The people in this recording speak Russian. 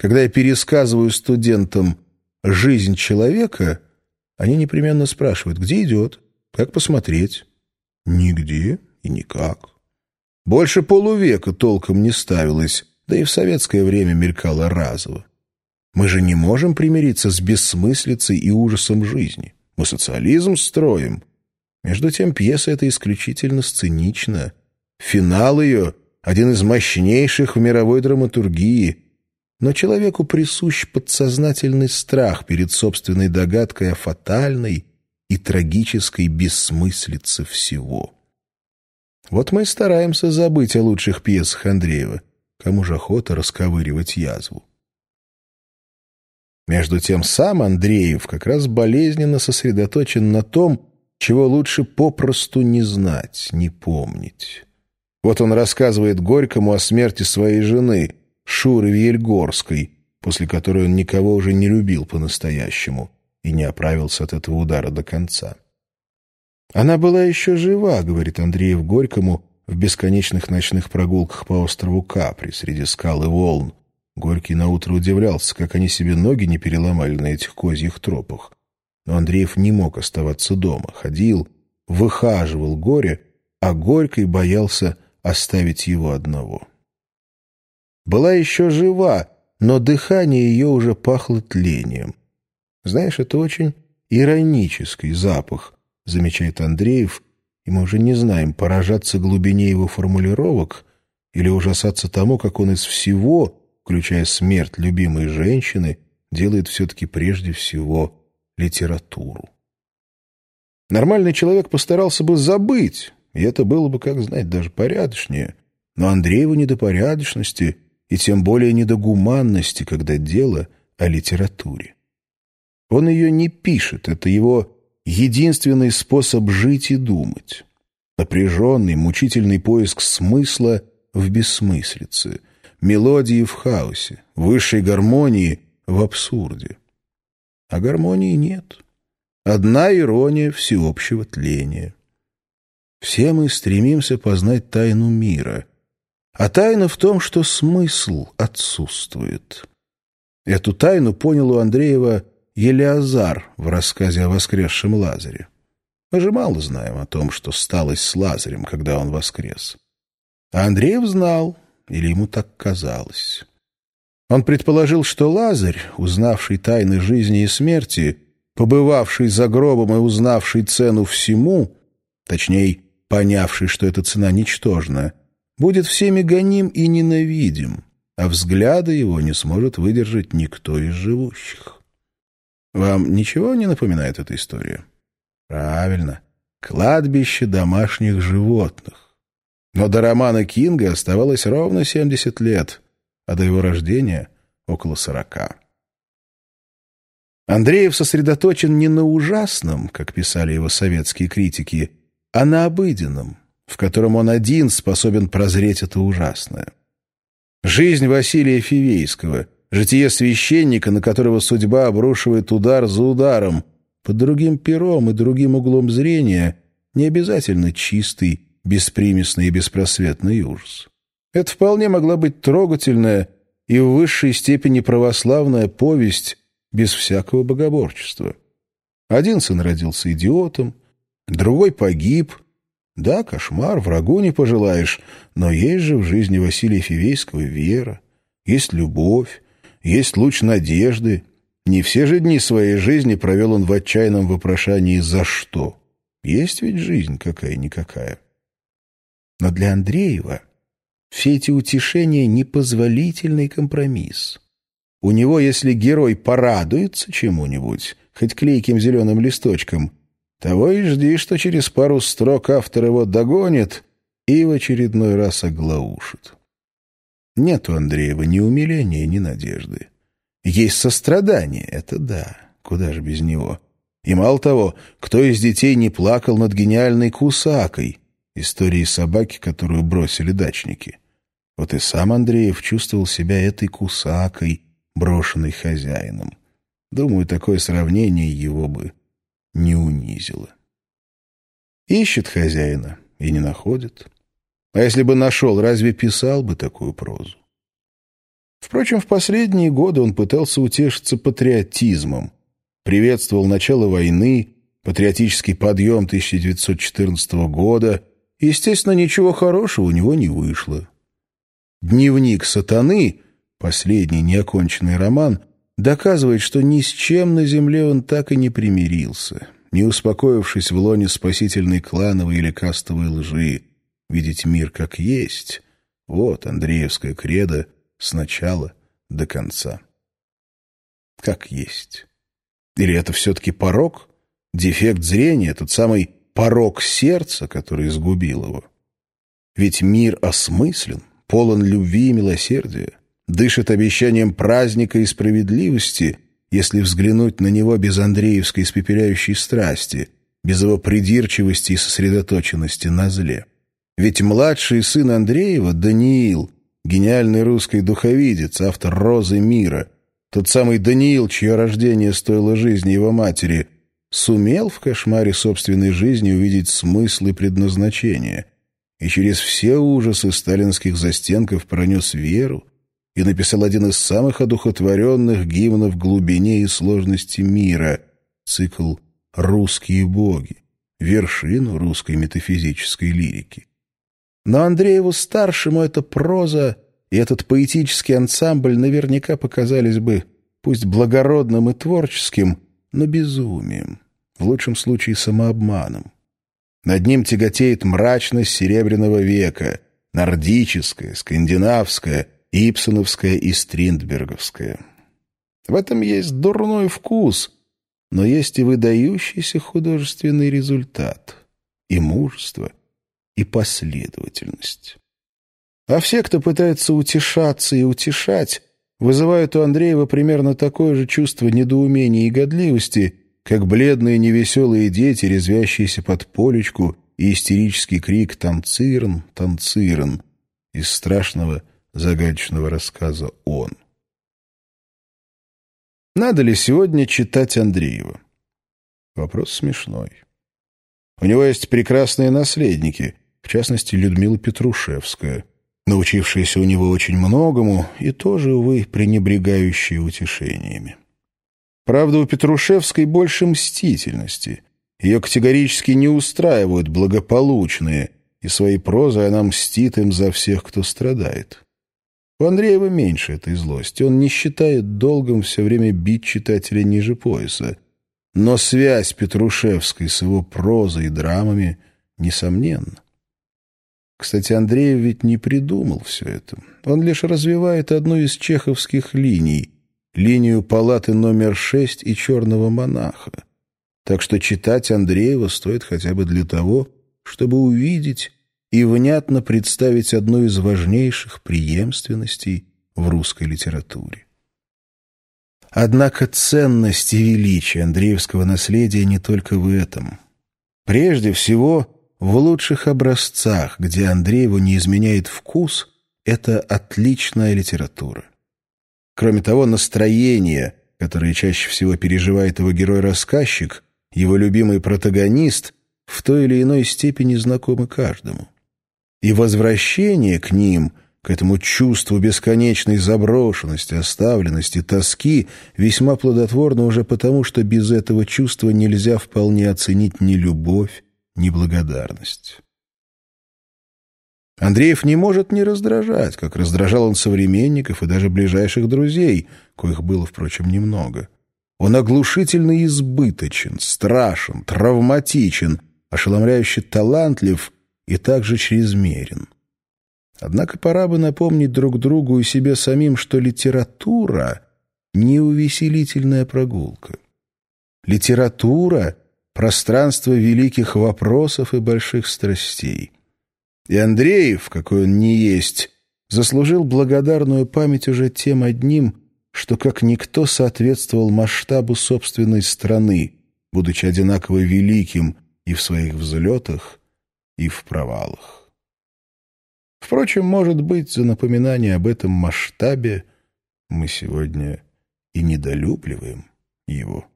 Когда я пересказываю студентам «жизнь человека», они непременно спрашивают, где идет, как посмотреть. Нигде и никак. Больше полувека толком не ставилось, да и в советское время мелькало разово. Мы же не можем примириться с бессмыслицей и ужасом жизни. Мы социализм строим. Между тем пьеса эта исключительно сценична. Финал ее — один из мощнейших в мировой драматургии. Но человеку присущ подсознательный страх перед собственной догадкой о фатальной и трагической бессмыслице всего. Вот мы и стараемся забыть о лучших пьесах Андреева. Кому же охота расковыривать язву? Между тем сам Андреев как раз болезненно сосредоточен на том, чего лучше попросту не знать, не помнить. Вот он рассказывает Горькому о смерти своей жены, Шуры Вьельгорской, после которой он никого уже не любил по-настоящему и не оправился от этого удара до конца. «Она была еще жива», — говорит Андреев Горькому в бесконечных ночных прогулках по острову Капри среди скал и волн. Горький наутро удивлялся, как они себе ноги не переломали на этих козьих тропах. Но Андреев не мог оставаться дома, ходил, выхаживал горе, а Горький боялся оставить его одного. Была еще жива, но дыхание ее уже пахло тлением. Знаешь, это очень иронический запах — замечает Андреев, и мы уже не знаем, поражаться глубине его формулировок или ужасаться тому, как он из всего, включая смерть любимой женщины, делает все-таки прежде всего литературу. Нормальный человек постарался бы забыть, и это было бы, как знать, даже порядочнее. Но Андрееву не до порядочности, и тем более не до гуманности, когда дело о литературе. Он ее не пишет, это его единственный способ жить и думать. Напряженный, мучительный поиск смысла в бессмыслице, мелодии в хаосе, высшей гармонии в абсурде. А гармонии нет. Одна ирония всеобщего тления. Все мы стремимся познать тайну мира, а тайна в том, что смысл отсутствует. Эту тайну понял у Андреева Елеазар в рассказе о воскресшем Лазаре. Мы же мало знаем о том, что сталось с Лазарем, когда он воскрес. А Андреев знал, или ему так казалось. Он предположил, что Лазарь, узнавший тайны жизни и смерти, побывавший за гробом и узнавший цену всему, точнее, понявший, что эта цена ничтожна, будет всеми гоним и ненавидим, а взгляда его не сможет выдержать никто из живущих. Вам ничего не напоминает эта история? Правильно. Кладбище домашних животных. Но до романа Кинга оставалось ровно 70 лет, а до его рождения — около 40. Андреев сосредоточен не на ужасном, как писали его советские критики, а на обыденном, в котором он один способен прозреть это ужасное. Жизнь Василия Фивейского — Житие священника, на которого судьба обрушивает удар за ударом, под другим пером и другим углом зрения, не обязательно чистый, беспримесный и беспросветный ужас. Это вполне могла быть трогательная и в высшей степени православная повесть без всякого богоборчества. Один сын родился идиотом, другой погиб. Да, кошмар, врагу не пожелаешь, но есть же в жизни Василия Фивейского вера, есть любовь, есть луч надежды. Не все же дни своей жизни провел он в отчаянном вопрошании «за что?». Есть ведь жизнь какая-никакая. Но для Андреева все эти утешения — непозволительный компромисс. У него, если герой порадуется чему-нибудь, хоть клейким зеленым листочком, того и жди, что через пару строк автор его догонит и в очередной раз оглаушит. Нет у Андреева ни умиления, ни надежды. Есть сострадание, это да, куда же без него. И мало того, кто из детей не плакал над гениальной Кусакой, историей собаки, которую бросили дачники. Вот и сам Андреев чувствовал себя этой Кусакой, брошенной хозяином. Думаю, такое сравнение его бы не унизило. Ищет хозяина и не находит. А если бы нашел, разве писал бы такую прозу? Впрочем, в последние годы он пытался утешиться патриотизмом, приветствовал начало войны, патриотический подъем 1914 года, естественно, ничего хорошего у него не вышло. «Дневник сатаны», последний неоконченный роман, доказывает, что ни с чем на земле он так и не примирился, не успокоившись в лоне спасительной клановой или кастовой лжи, видеть мир как есть. Вот Андреевская кредо с начала до конца. Как есть. Или это все-таки порог? Дефект зрения, тот самый порог сердца, который изгубил его? Ведь мир осмыслен, полон любви и милосердия, дышит обещанием праздника и справедливости, если взглянуть на него без Андреевской испепеляющей страсти, без его придирчивости и сосредоточенности на зле. Ведь младший сын Андреева, Даниил, гениальный русский духовидец, автор «Розы мира», тот самый Даниил, чье рождение стоило жизни его матери, сумел в кошмаре собственной жизни увидеть смысл и предназначение, и через все ужасы сталинских застенков пронес веру и написал один из самых одухотворенных гимнов глубине и сложности мира — цикл «Русские боги», вершину русской метафизической лирики. Но Андрееву-старшему эта проза и этот поэтический ансамбль наверняка показались бы, пусть благородным и творческим, но безумием, в лучшем случае самообманом. Над ним тяготеет мрачность Серебряного века, нордическая, скандинавская, ипсоновская и стриндберговская. В этом есть дурной вкус, но есть и выдающийся художественный результат, и мужество, и последовательность. А все, кто пытается утешаться и утешать, вызывают у Андреева примерно такое же чувство недоумения и годливости, как бледные невеселые дети, резвящиеся под полечку, и истерический крик «Танцирн! Танцирн!» из страшного загадочного рассказа «Он». Надо ли сегодня читать Андреева? Вопрос смешной. У него есть прекрасные наследники, в частности, Людмила Петрушевская, научившаяся у него очень многому и тоже, увы, пренебрегающая утешениями. Правда, у Петрушевской больше мстительности. Ее категорически не устраивают благополучные, и своей прозой она мстит им за всех, кто страдает. У Андреева меньше этой злости. Он не считает долгом все время бить читателя ниже пояса. Но связь Петрушевской с его прозой и драмами несомненна. Кстати, Андреев ведь не придумал все это. Он лишь развивает одну из чеховских линий — линию палаты номер шесть и черного монаха. Так что читать Андреева стоит хотя бы для того, чтобы увидеть и внятно представить одну из важнейших преемственностей в русской литературе. Однако ценность и величие Андреевского наследия не только в этом. Прежде всего, в лучших образцах, где Андрееву не изменяет вкус, это отличная литература. Кроме того, настроение, которое чаще всего переживает его герой-рассказчик, его любимый протагонист, в той или иной степени знакомы каждому. И возвращение к ним, к этому чувству бесконечной заброшенности, оставленности, тоски, весьма плодотворно уже потому, что без этого чувства нельзя вполне оценить ни любовь, неблагодарность. Андреев не может не раздражать, как раздражал он современников и даже ближайших друзей, коих было, впрочем, немного. Он оглушительно избыточен, страшен, травматичен, ошеломляюще талантлив и также чрезмерен. Однако пора бы напомнить друг другу и себе самим, что литература — не увеселительная прогулка. Литература пространство великих вопросов и больших страстей. И Андреев, какой он не есть, заслужил благодарную память уже тем одним, что как никто соответствовал масштабу собственной страны, будучи одинаково великим и в своих взлетах, и в провалах. Впрочем, может быть, за напоминание об этом масштабе мы сегодня и недолюбливаем его.